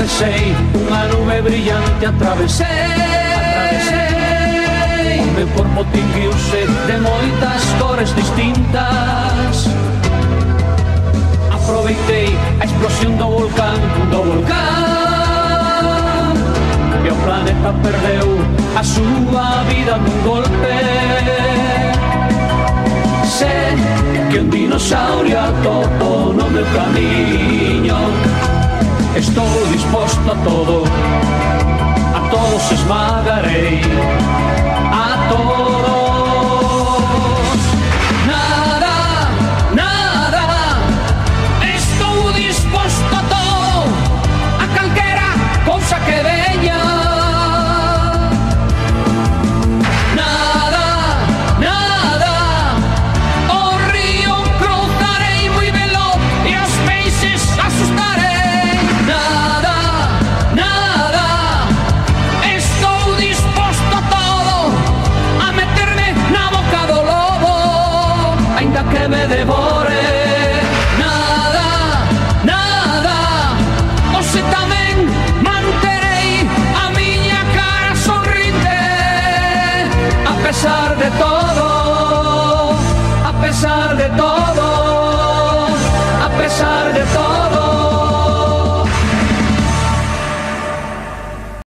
atravesei Unha nube brillante atravesei Atravesei Me por motiviuse de moitas cores distintas. Aproveitei a explosión do volcán Do volcán E o planeta perdeu a súa vida nun golpe. Sé que un dinosaurio atopo no me Estou disposto a todo. A todos esmagarei. A todos. Nada, nada. Estou disposto a todo. A calquera cousa que veña. me devore. Nada, nada. O se tamén manterei a miña cara sorrinte A pesar de todo